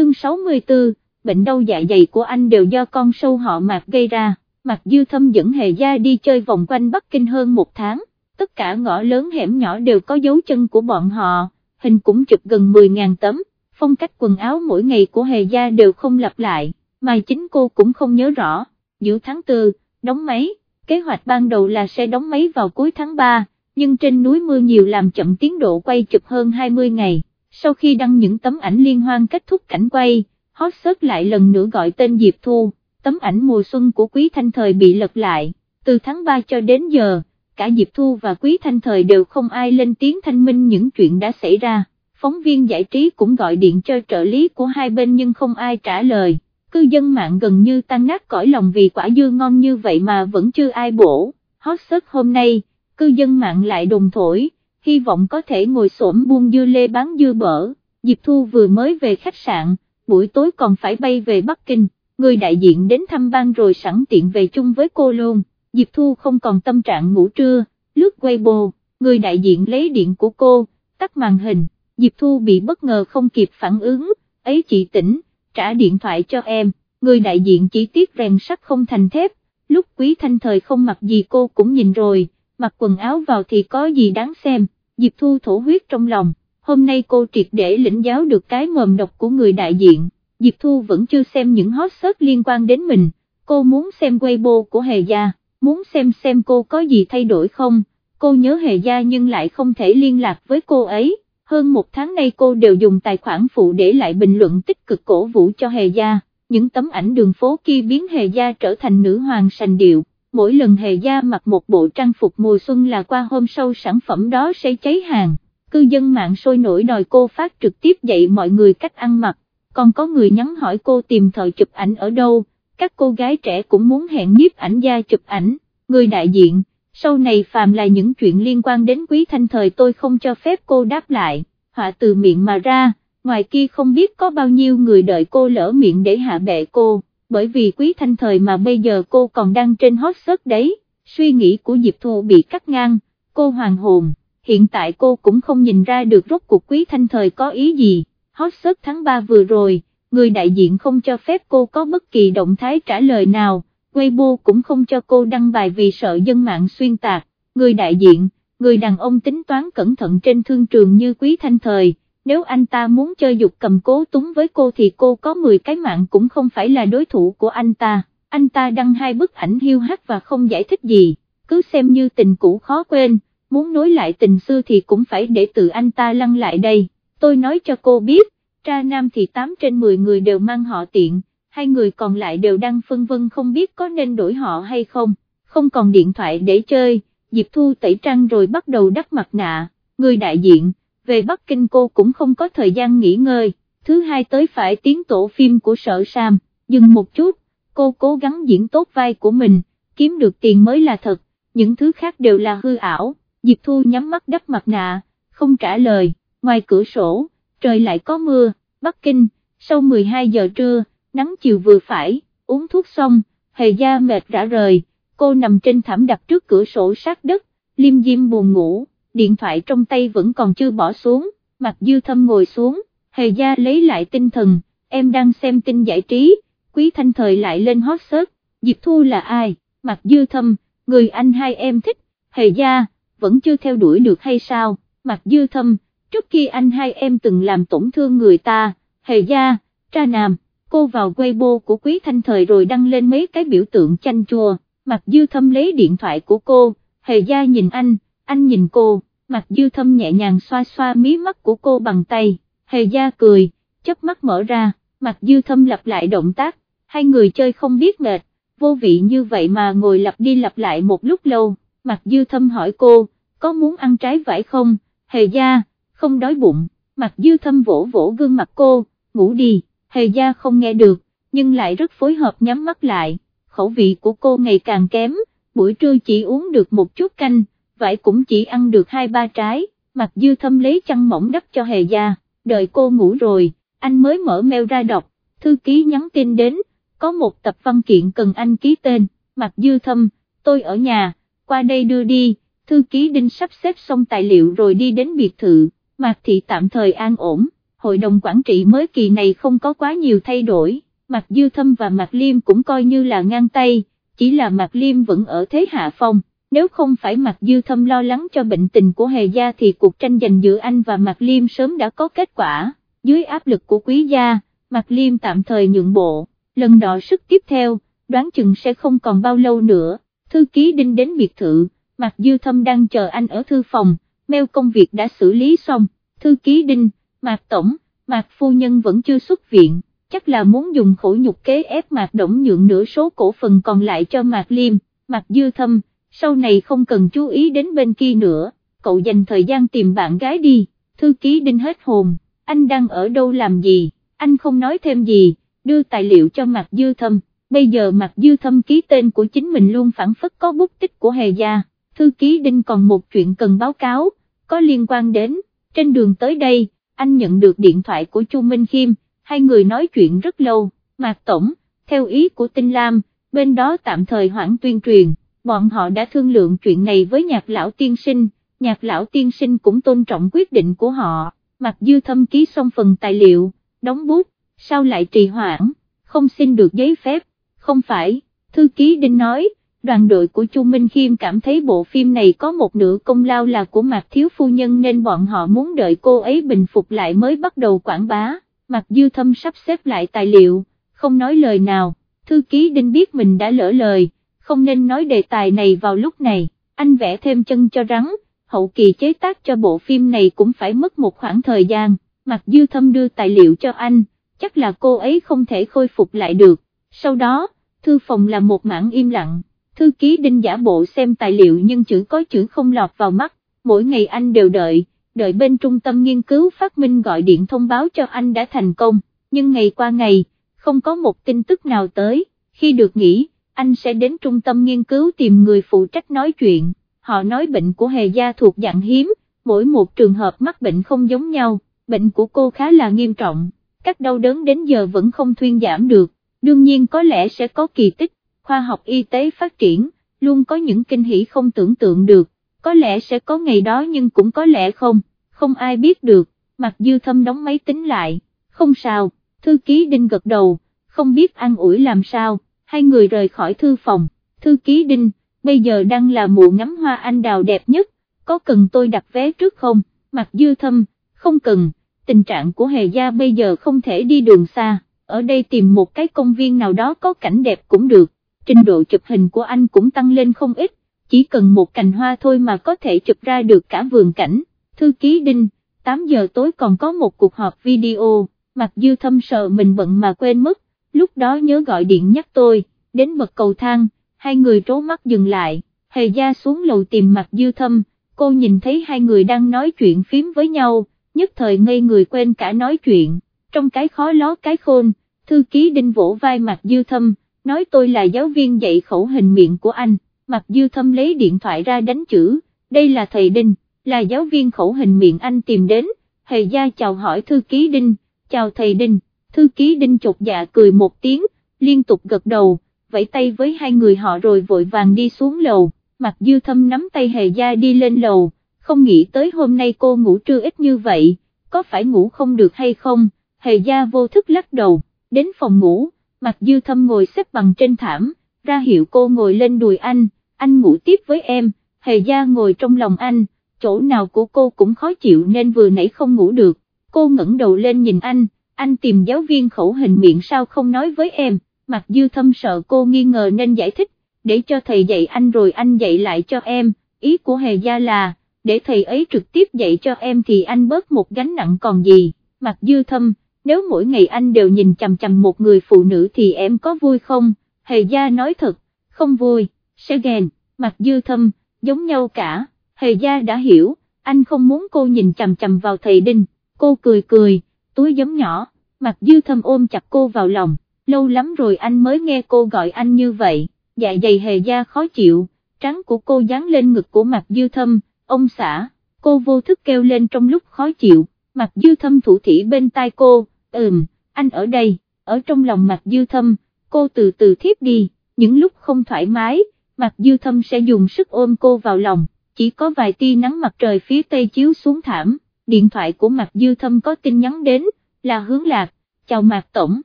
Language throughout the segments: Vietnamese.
chương 64, bệnh đau dạ dày của anh đều do con sâu họ mạc gây ra, Mạc Dư Thâm dẫn Hề Gia đi chơi vòng quanh Bắc Kinh hơn một tháng, tất cả ngõ lớn hẻm nhỏ đều có dấu chân của bọn họ, hình cũng chụp gần 10.000 tấm, phong cách quần áo mỗi ngày của Hề Gia đều không lặp lại, mà chính cô cũng không nhớ rõ, giữa tháng 4, đóng máy, kế hoạch ban đầu là sẽ đóng máy vào cuối tháng 3, nhưng trên núi mưa nhiều làm chậm tiến độ quay chụp hơn 20 ngày, sau khi đăng những tấm ảnh liên hoan kết thúc cảnh quay, hot search lại lần nữa gọi tên Diệp Thu, tấm ảnh mùa xuân của Quý Thanh Thời bị lật lại, từ tháng 3 cho đến giờ, cả Diệp Thu và Quý Thanh Thời đều không ai lên tiếng thanh minh những chuyện đã xảy ra, phóng viên giải trí cũng gọi điện cho trợ lý của hai bên nhưng không ai trả lời, cư dân mạng gần như tan nát cõi lòng vì quả dưa ngon như vậy mà vẫn chưa ai bổ, hot search hôm nay, cư dân mạng lại đồng thổi, hy vọng có thể ngồi xổm buông dưa lê bán dưa bở, Diệp Thu vừa mới về khách sạn, buổi tối còn phải bay về Bắc Kinh, người đại diện đến thăm ban rồi sẵn tiện về chung với cô luôn, Diệp Thu không còn tâm trạng ngủ trưa, lướt Weibo, người đại diện lấy điện của cô, tắt màn hình, Diệp Thu bị bất ngờ không kịp phản ứng, ấy chị tỉnh, trả điện thoại cho em, người đại diện chỉ tiếc rèn sắt không thành thép, lúc quý thanh thời không mặc gì cô cũng nhìn rồi, mặc quần áo vào thì có gì đáng xem, Diệp Thu thổ huyết trong lòng, hôm nay cô triệt để lĩnh giáo được cái mồm độc của người đại diện, Diệp Thu vẫn chưa xem những hot search liên quan đến mình, cô muốn xem Weibo của Hề Gia, muốn xem xem cô có gì thay đổi không, cô nhớ Hề Gia nhưng lại không thể liên lạc với cô ấy, hơn một tháng nay cô đều dùng tài khoản phụ để lại bình luận tích cực cổ vũ cho Hề Gia, những tấm ảnh đường phố kia biến Hề Gia trở thành nữ hoàng sành điệu mỗi lần hề gia mặc một bộ trang phục mùa xuân là qua hôm sau sản phẩm đó sẽ cháy hàng, cư dân mạng sôi nổi đòi cô phát trực tiếp dạy mọi người cách ăn mặc, còn có người nhắn hỏi cô tìm thợ chụp ảnh ở đâu, các cô gái trẻ cũng muốn hẹn nhiếp ảnh gia chụp ảnh, người đại diện, sau này phàm là những chuyện liên quan đến quý thanh thời tôi không cho phép cô đáp lại, họa từ miệng mà ra, ngoài kia không biết có bao nhiêu người đợi cô lỡ miệng để hạ bệ cô bởi vì quý thanh thời mà bây giờ cô còn đang trên hot search đấy, suy nghĩ của Diệp Thu bị cắt ngang, cô hoàng hồn, hiện tại cô cũng không nhìn ra được rốt cuộc quý thanh thời có ý gì, hot search tháng 3 vừa rồi, người đại diện không cho phép cô có bất kỳ động thái trả lời nào, Weibo cũng không cho cô đăng bài vì sợ dân mạng xuyên tạc, người đại diện, người đàn ông tính toán cẩn thận trên thương trường như quý thanh thời nếu anh ta muốn chơi dục cầm cố túng với cô thì cô có 10 cái mạng cũng không phải là đối thủ của anh ta, anh ta đăng hai bức ảnh hiu hắt và không giải thích gì, cứ xem như tình cũ khó quên, muốn nối lại tình xưa thì cũng phải để tự anh ta lăn lại đây, tôi nói cho cô biết, tra nam thì 8 trên 10 người đều mang họ tiện, hai người còn lại đều đang phân vân không biết có nên đổi họ hay không, không còn điện thoại để chơi, Diệp Thu tẩy trăng rồi bắt đầu đắp mặt nạ, người đại diện về Bắc Kinh cô cũng không có thời gian nghỉ ngơi, thứ hai tới phải tiến tổ phim của sở Sam, dừng một chút, cô cố gắng diễn tốt vai của mình, kiếm được tiền mới là thật, những thứ khác đều là hư ảo, Diệp Thu nhắm mắt đắp mặt nạ, không trả lời, ngoài cửa sổ, trời lại có mưa, Bắc Kinh, sau 12 giờ trưa, nắng chiều vừa phải, uống thuốc xong, hề da mệt rã rời, cô nằm trên thảm đặt trước cửa sổ sát đất, liêm diêm buồn ngủ điện thoại trong tay vẫn còn chưa bỏ xuống, mặt dư thâm ngồi xuống, hề gia lấy lại tinh thần, em đang xem tin giải trí, quý thanh thời lại lên hot search, Diệp Thu là ai, mặt dư thâm, người anh hai em thích, hề gia, vẫn chưa theo đuổi được hay sao, mặt dư thâm, trước khi anh hai em từng làm tổn thương người ta, hề gia, tra nam, cô vào Weibo của quý thanh thời rồi đăng lên mấy cái biểu tượng chanh chua, mặt dư thâm lấy điện thoại của cô, hề gia nhìn anh, anh nhìn cô, mặt dư thâm nhẹ nhàng xoa xoa mí mắt của cô bằng tay, hề gia cười, chớp mắt mở ra, mặt dư thâm lặp lại động tác, hai người chơi không biết mệt, vô vị như vậy mà ngồi lặp đi lặp lại một lúc lâu, mặt dư thâm hỏi cô, có muốn ăn trái vải không, hề gia, không đói bụng, mặt dư thâm vỗ vỗ gương mặt cô, ngủ đi, hề gia không nghe được, nhưng lại rất phối hợp nhắm mắt lại, khẩu vị của cô ngày càng kém, buổi trưa chỉ uống được một chút canh, vải cũng chỉ ăn được hai ba trái, mặt dư thâm lấy chăn mỏng đắp cho hề gia, đợi cô ngủ rồi, anh mới mở mail ra đọc, thư ký nhắn tin đến, có một tập văn kiện cần anh ký tên, mặt dư thâm, tôi ở nhà, qua đây đưa đi, thư ký đinh sắp xếp xong tài liệu rồi đi đến biệt thự, mặt thị tạm thời an ổn, hội đồng quản trị mới kỳ này không có quá nhiều thay đổi, mặt Dư Thâm và mặt Liêm cũng coi như là ngang tay, chỉ là mặt Liêm vẫn ở thế hạ phong, nếu không phải Mạc Dư Thâm lo lắng cho bệnh tình của Hề Gia thì cuộc tranh giành giữa anh và Mạc Liêm sớm đã có kết quả, dưới áp lực của quý gia, Mạc Liêm tạm thời nhượng bộ, lần đọ sức tiếp theo, đoán chừng sẽ không còn bao lâu nữa, thư ký đinh đến biệt thự, Mạc Dư Thâm đang chờ anh ở thư phòng, mail công việc đã xử lý xong, thư ký đinh, Mạc Tổng, Mạc Phu Nhân vẫn chưa xuất viện, chắc là muốn dùng khổ nhục kế ép Mạc Động nhượng nửa số cổ phần còn lại cho Mạc Liêm, Mạc Dư Thâm, sau này không cần chú ý đến bên kia nữa, cậu dành thời gian tìm bạn gái đi, thư ký đinh hết hồn, anh đang ở đâu làm gì, anh không nói thêm gì, đưa tài liệu cho Mạc Dư Thâm, bây giờ Mạc Dư Thâm ký tên của chính mình luôn phản phất có bút tích của Hề Gia, thư ký đinh còn một chuyện cần báo cáo, có liên quan đến, trên đường tới đây, anh nhận được điện thoại của Chu Minh Khiêm, hai người nói chuyện rất lâu, Mạc Tổng, theo ý của Tinh Lam, bên đó tạm thời hoãn tuyên truyền, bọn họ đã thương lượng chuyện này với nhạc lão tiên sinh, nhạc lão tiên sinh cũng tôn trọng quyết định của họ, Mặc Dư Thâm ký xong phần tài liệu, đóng bút, sao lại trì hoãn, không xin được giấy phép, không phải, thư ký Đinh nói, đoàn đội của Chu Minh Khiêm cảm thấy bộ phim này có một nửa công lao là của Mạc Thiếu Phu Nhân nên bọn họ muốn đợi cô ấy bình phục lại mới bắt đầu quảng bá, Mạc Dư Thâm sắp xếp lại tài liệu, không nói lời nào, thư ký Đinh biết mình đã lỡ lời, không nên nói đề tài này vào lúc này, anh vẽ thêm chân cho rắn, hậu kỳ chế tác cho bộ phim này cũng phải mất một khoảng thời gian, Mặc Dư Thâm đưa tài liệu cho anh, chắc là cô ấy không thể khôi phục lại được, sau đó, thư phòng là một mảng im lặng. Thư ký đinh giả bộ xem tài liệu nhưng chữ có chữ không lọt vào mắt, mỗi ngày anh đều đợi, đợi bên trung tâm nghiên cứu phát minh gọi điện thông báo cho anh đã thành công, nhưng ngày qua ngày, không có một tin tức nào tới, khi được nghỉ, anh sẽ đến trung tâm nghiên cứu tìm người phụ trách nói chuyện, họ nói bệnh của hề gia thuộc dạng hiếm, mỗi một trường hợp mắc bệnh không giống nhau, bệnh của cô khá là nghiêm trọng, các đau đớn đến giờ vẫn không thuyên giảm được, đương nhiên có lẽ sẽ có kỳ tích. Khoa học y tế phát triển, luôn có những kinh hỉ không tưởng tượng được, có lẽ sẽ có ngày đó nhưng cũng có lẽ không, không ai biết được, mặc dư thâm đóng máy tính lại, không sao, thư ký đinh gật đầu, không biết ăn ủi làm sao, hai người rời khỏi thư phòng, thư ký đinh, bây giờ đang là mùa ngắm hoa anh đào đẹp nhất, có cần tôi đặt vé trước không, mặc dư thâm, không cần, tình trạng của hề gia bây giờ không thể đi đường xa, ở đây tìm một cái công viên nào đó có cảnh đẹp cũng được. Trình độ chụp hình của anh cũng tăng lên không ít, chỉ cần một cành hoa thôi mà có thể chụp ra được cả vườn cảnh, thư ký Đinh, 8 giờ tối còn có một cuộc họp video, mặc dư thâm sợ mình bận mà quên mất, lúc đó nhớ gọi điện nhắc tôi, đến bậc cầu thang, hai người trố mắt dừng lại, hề gia xuống lầu tìm mặt dư thâm, cô nhìn thấy hai người đang nói chuyện phím với nhau, nhất thời ngây người quên cả nói chuyện, trong cái khó ló cái khôn, thư ký đinh vỗ vai mặt dư thâm, nói tôi là giáo viên dạy khẩu hình miệng của anh, mặt Dư Thâm lấy điện thoại ra đánh chữ, đây là thầy Đinh, là giáo viên khẩu hình miệng anh tìm đến, thầy gia chào hỏi thư ký Đinh, chào thầy Đinh, thư ký Đinh chột dạ cười một tiếng, liên tục gật đầu, vẫy tay với hai người họ rồi vội vàng đi xuống lầu, Mạc Dư Thâm nắm tay hề gia đi lên lầu, không nghĩ tới hôm nay cô ngủ trưa ít như vậy, có phải ngủ không được hay không, hề gia vô thức lắc đầu, đến phòng ngủ Mặt dư thâm ngồi xếp bằng trên thảm, ra hiệu cô ngồi lên đùi anh, anh ngủ tiếp với em, hề gia ngồi trong lòng anh, chỗ nào của cô cũng khó chịu nên vừa nãy không ngủ được, cô ngẩng đầu lên nhìn anh, anh tìm giáo viên khẩu hình miệng sao không nói với em, Mặc dư thâm sợ cô nghi ngờ nên giải thích, để cho thầy dạy anh rồi anh dạy lại cho em, ý của hề gia là, để thầy ấy trực tiếp dạy cho em thì anh bớt một gánh nặng còn gì, Mặc dư thâm, nếu mỗi ngày anh đều nhìn chằm chằm một người phụ nữ thì em có vui không, hề gia nói thật, không vui, sẽ ghen, Mặc dư thâm, giống nhau cả, hề gia đã hiểu, anh không muốn cô nhìn chằm chằm vào thầy Đinh, cô cười cười, túi giấm nhỏ, mặt dư thâm ôm chặt cô vào lòng, lâu lắm rồi anh mới nghe cô gọi anh như vậy, dạ dày hề da khó chịu, trắng của cô dán lên ngực của mặt dư thâm, ông xã, cô vô thức kêu lên trong lúc khó chịu, mặt dư thâm thủ thỉ bên tai cô, ừm, anh ở đây, ở trong lòng mặt dư thâm, cô từ từ thiếp đi, những lúc không thoải mái, mặt dư thâm sẽ dùng sức ôm cô vào lòng, chỉ có vài tia nắng mặt trời phía tây chiếu xuống thảm, điện thoại của Mạc Dư Thâm có tin nhắn đến, là hướng lạc, chào Mạc Tổng,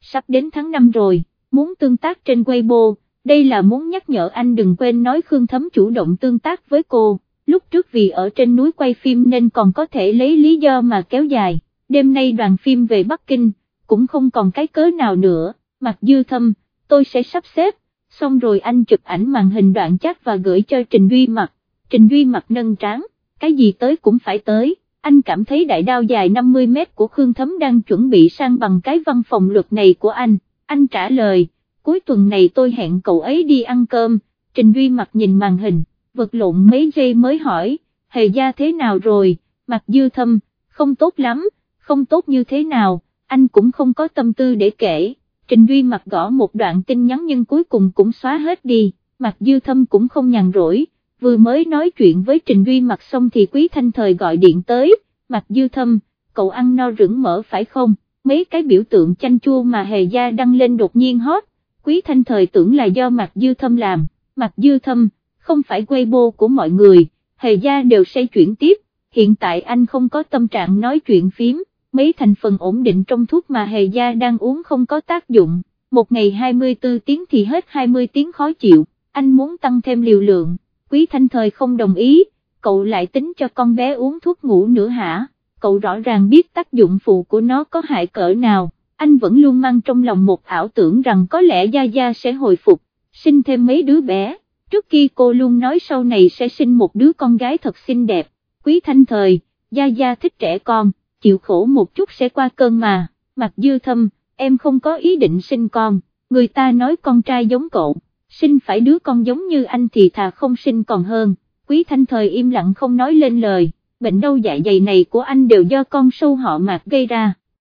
sắp đến tháng 5 rồi, muốn tương tác trên Weibo, đây là muốn nhắc nhở anh đừng quên nói Khương Thấm chủ động tương tác với cô, lúc trước vì ở trên núi quay phim nên còn có thể lấy lý do mà kéo dài, đêm nay đoàn phim về Bắc Kinh, cũng không còn cái cớ nào nữa, Mạc Dư Thâm, tôi sẽ sắp xếp, xong rồi anh chụp ảnh màn hình đoạn chat và gửi cho Trình Duy Mặc, Trình Duy Mặc nâng tráng, cái gì tới cũng phải tới, anh cảm thấy đại đao dài 50 mét của Khương Thấm đang chuẩn bị sang bằng cái văn phòng luật này của anh, anh trả lời, cuối tuần này tôi hẹn cậu ấy đi ăn cơm, Trình Duy mặt nhìn màn hình, vật lộn mấy giây mới hỏi, hề gia thế nào rồi, mặt Dư Thâm, không tốt lắm, không tốt như thế nào, anh cũng không có tâm tư để kể. Trình Duy mặt gõ một đoạn tin nhắn nhưng cuối cùng cũng xóa hết đi, mặt dư thâm cũng không nhàn rỗi, vừa mới nói chuyện với Trình Duy mặt xong thì Quý Thanh Thời gọi điện tới, mặt dư thâm, cậu ăn no rửng mỡ phải không, mấy cái biểu tượng chanh chua mà hề gia đăng lên đột nhiên hot, Quý Thanh Thời tưởng là do mặt dư thâm làm, mặt dư thâm, không phải Weibo của mọi người, hề gia đều say chuyển tiếp, hiện tại anh không có tâm trạng nói chuyện phím mấy thành phần ổn định trong thuốc mà hề gia đang uống không có tác dụng, một ngày 24 tiếng thì hết 20 tiếng khó chịu, anh muốn tăng thêm liều lượng, quý thanh thời không đồng ý, cậu lại tính cho con bé uống thuốc ngủ nữa hả, cậu rõ ràng biết tác dụng phụ của nó có hại cỡ nào, anh vẫn luôn mang trong lòng một ảo tưởng rằng có lẽ Gia Gia sẽ hồi phục, sinh thêm mấy đứa bé, trước khi cô luôn nói sau này sẽ sinh một đứa con gái thật xinh đẹp, quý thanh thời, Gia Gia thích trẻ con chịu khổ một chút sẽ qua cơn mà, mặt dư thâm, em không có ý định sinh con, người ta nói con trai giống cậu, sinh phải đứa con giống như anh thì thà không sinh còn hơn, quý thanh thời im lặng không nói lên lời, bệnh đau dạ dày này của anh đều do con sâu họ mạc gây ra.